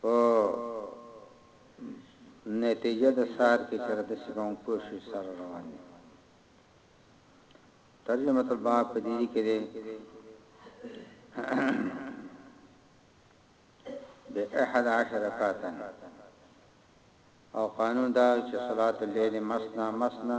په نتیجه د سار کې چېرې داسې به موږ پوه شو چې سار روان دی. ترجمة الباب په دې کې دی د احد عشر رکعتن او قانون دا چې صلات الليل مسنا مسنا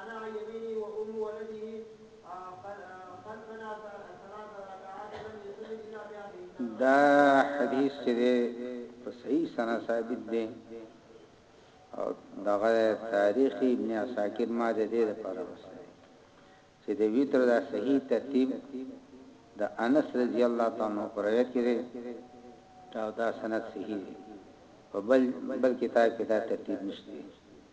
انا عن يمينه وام ولده خلفنا ثلاث ركعات لم يصل الا بهذه دا حدیث چې دی په صحیح سند ثابت دی او دغه تاریخ ابن عساکر ما د دې لپاره وسره چې د ویتر دا صحیح ترتیب د انس رضی الله تعالی عنہ پر روایت کې دی دا دا سند صحیح دی په بل بل کتاب کې دا ترتیب نشته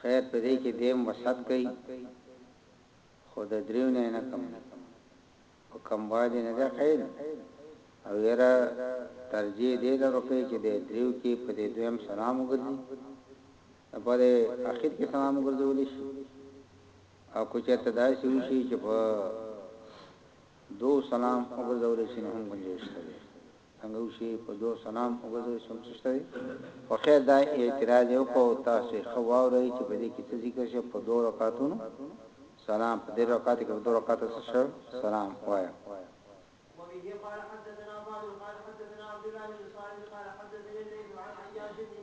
خیر په دی کی دیم وسعت کوي خو د دریو نه نه کم دی او کموالي نه دی قیل او یره ترجیح دی لرو کوي چې د دریو کی په دی دویم سلام وګرځي د په دی اخیر کی سلام وګرځول شي او کو چرته داسې وشي چې په دو سلام وګرځول شي نه هم گنجائش دی څنګه وشي په دوه سنا هم وګرځوي څه هم چشته دی خو خیر دا اعتراض یې وکړ او تاسو یې ښه واورئ چې په دې کې څه ذکر شوی په دوه رکعتونو سنا په درې رکعته کې په دوه رکعته څه شوی سنا وایه. وبه قال حدثنا فاضل قال حدثنا عبدالله بن صالح قال حدثني الليث عن عياش بن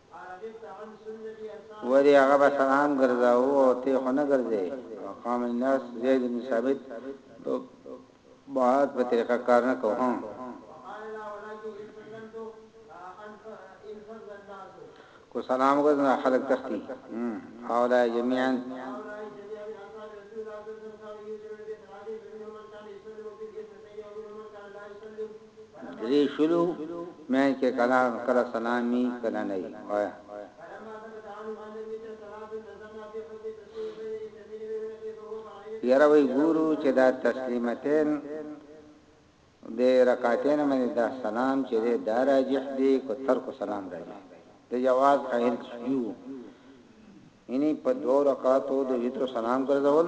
ولي هغه به سلام ګرځاوه او ته خو نه ګرځې وقام الناس زيد بن ثابت د بعد په طريقه کار نه کوه کو سلام ګرځنه خلق تختی حوالا جميعا ددې شلو مينځ کې کله کله سلام وي کله نه وي وايه. يره وي ګورو چې دا تسليمتين د رکعتين باندې دا سلام چې دی دا راجح دی کو ترک سلام راجح دی د جواز قائل شيو یعنی په دوه رکعاتو د وتر سلام ګرځول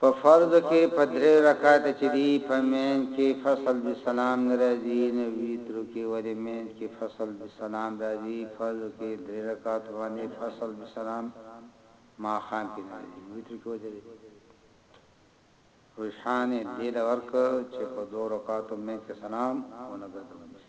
په فرضو کې په درې رکعته چې دي په مينځ کې فصل د سلام نه راځي نو وترو کې ولې مينځ کې فصل د سلام راځي فرضو کې درې رکعتو باندې فصل د سلام ماښام کې نه راځي نو وترو کې ولې راځي روشان دې له ورکړ چې په دوه رکعتو مينځ کې سلام ونه ګرځول شي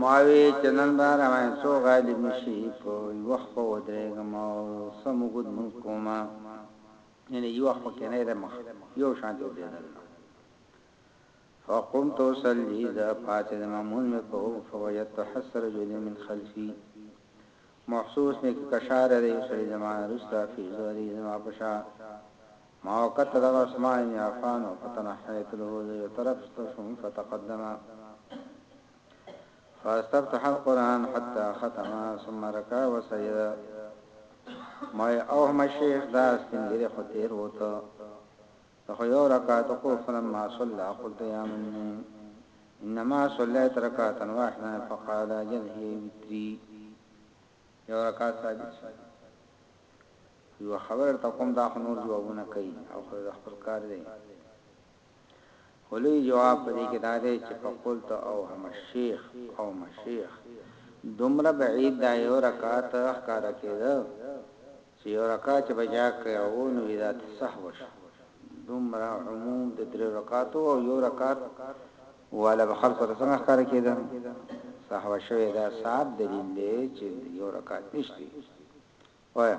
ماوې چې نن به روان څو غالب نشي په یوه خپه ودرېږم او سم وګد مونږ کومه یعنی یوه خپه کې نه رمخ یو شانته ودرېدل فقمت وصلي ذا فاتد ممون وکو فوجدت حسر جل من خلفي مخصوص مې که کشار یاره یو سړي زما نه روسته فیضو علي زما په شا ما وکتل هغه عثمان ابن عفان و فتنحیت له زه یو طرف ته شوم فتقدم فاستفتح القرآن حتی ختم ثم رکع و سجد ما اوهم شیخ دا سپین ګری خو تیر وته ته خو یو رکعت وکړو فلما صلی قلت یا منی انما صلیت رکعتا واحدا فقال اجل هی وتری یو رکعت ثابت شو یو خبر ته کوم دا خو نور جوابونه کوي او خو د خپل کار دی ولوی جواب پدې کې دا دی چې فقلت او هم شیخ او مشیخ دومره بعید دا یو رکعت اخکار کېده چه یو رکعت چه بجا کړی او و نوی دا ته سهو شو دومره عموم د دریو رکعتو او یو رکعت والا به خلقو ته څنګه ښکاره کیده سهو شوی دا صاحب دلیل دی چه یو رکعت نشتی وایه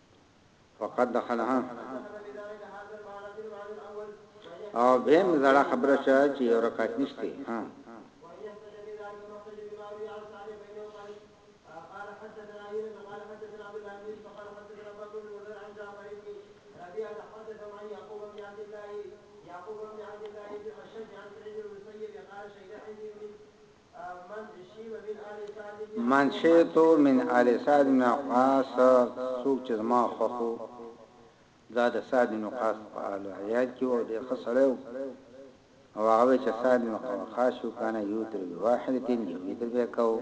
فقط دخلها او بهم زړه خبره شوه چې یو رکعت نشته ها من شئت من آل سعد بن وقاص څوک چې زما خوښ وو دا د سعد بن وقاص په آل و عیال کې وو ډېر ښه سړی وو او هغه وایي چې سعد بن وقاص شو کان یوتر بواحدة یو وتر به یې کاوه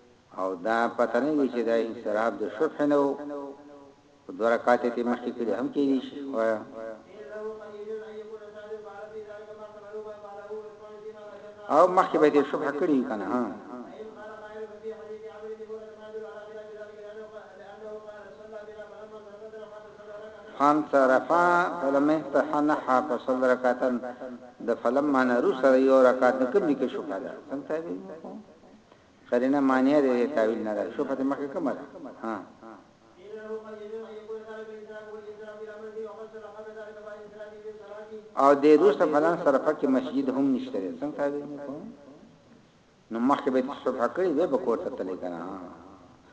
او دا پته نه وي چې دا انصراف د شبح نه وو په دوه رکعاته تی مخکې کړي هم کېدی شي وایه او مخکې به دې شبح کړی وي کنه ها فان صرفا فلم تحنح فصل رکعتن د فلم معنا رو سره یو رکعت نکم دي کې شبح ده څنګه قرینه مانعه دی دی تاویل نه راځي شبهه مخکې کومه ده ها او د روسه فلان سره پکې مسجد هم نشته څنګه تعبیر وکړو نو مخکې به شبهه کړی به کوته تلې کنه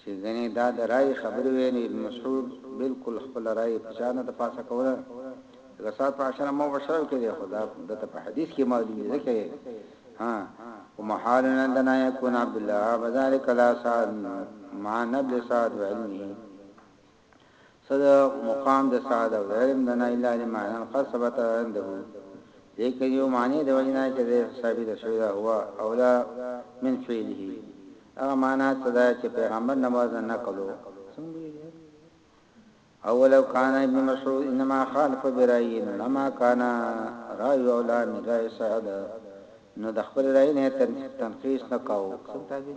چي ګني دا د رايي خبري وې نو ابن مسعود بلکل خپله رايه په چا نه ده پاسه کوله ځکه ساعت په عشره مبشره کي ده خو دا ده ته په حديث کي معلوم دي ځکه يې ها ومحال عندنا يكون عبدالله بذلك لا سعد مع نبل سعد وعلمه څه د مقام د سعد او د علم د نائل لارې معناً قد ثبت عنده دې کلمې او معنې د وجې نه چې د ثابته شوې ده هو اولی من فعله هغه معنی څه ده چې پیغمبر نه بعض نه نقلو څنګه ویل یاد او ولو کان ابن مسعود انما خالف برائي نو لما کان رائي اولا من رائي سعد نو د خپل رائي نه تنقیص نه کاو څنګه تعبیر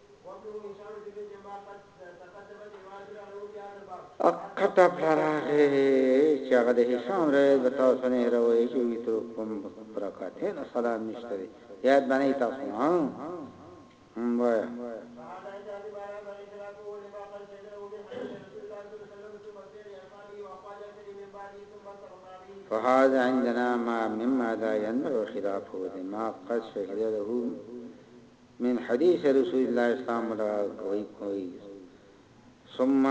اکته پلار هغه چې هغه د هشام رایت به تاسو نه هروي چې وی تر کوم برکاتین سلام نشته یاد باندې تاسو ها وای فهذا عندنا ما مما لا ينبغي خلافه ما قد شهد له من حديث رسول الله اسلام ملاحظه کوي کوي ثم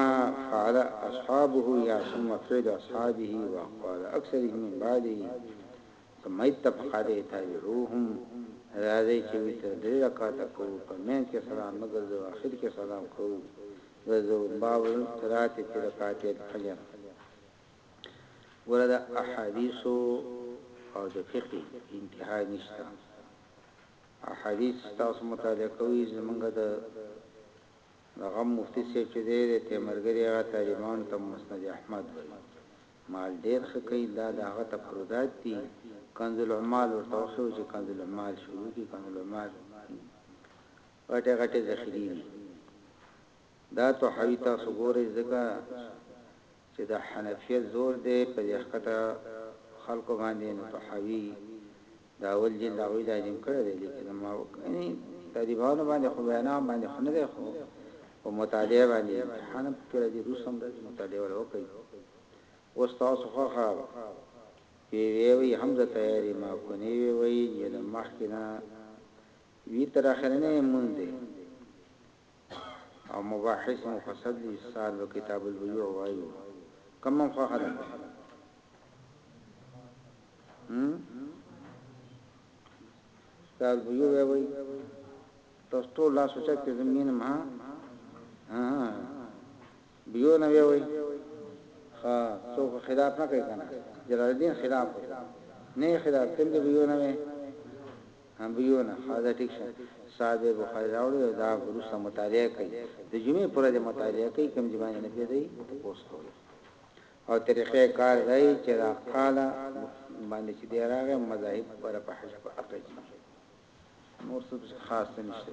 فعل اصحابه يا ثم فعل اصحابه واقوال اکثرهم من بعده ثم اتفق عليه تابعوهم راځي چې وتر درې رکعاته کوو په مین کې سلام نه ګرځو اخر کې سلام کوو ګرځو باب ترات په رکعات الفجر ورته احادیث او د فقه انتها نشته احادیث تاسو مطالعه کوی زمونږ د د غم مفتی صیب چه دی د تیمرګری هغه طالبانو ته مسند احمد وایی مال ډیر ښه کوی دا د هغه تفردات دی کنز العمال ورته وښیو چه کنز العمال شروع کی کنز العمال غټی غټی ذخیری دی دا تحوی تاسو ګوری ځکه چې د حنفیت زور دی په دې ښکته خلکو باندې نو طحاوي د اول جلد هغوی لازم کړی دی لیکن د ماوکاني طالبانو باندې خو وینا باندې خو نه دی خو په مطالعه باندې امتحان هم پکې راځي روس هم راځي مطالعه ولا وکړي اوس تاسو خوښه وی وی وی هم زه تیاری ما کونی وی وی یل مخکې نه وی تر اخرنه مونږ دی او مباحث مفصل دي سال به کتاب البيوع وايو کوم مم خوخه ده هم کتاب البيوع وای تاسو ټول لا سوچا کې زمينه ما ها بيو نه وای ها څوک خلاف نه کوي کنه جلال الدين خلاف نه خلاف کوم دی بيو نه وای همبيو نه ښه ده ټيک شه صاحب يې بخاري راوړی او دا وروسته مطالعه کوي د جمعې پر ورځ يې مطالعه کوي کوم جمعه يې نه پيداي تپوس کوي او طريقه کار دا يې چې دا قاله باندې چې دی راغی مذاهب پر په حج په اقه کې نور څه پس خاص څه نشته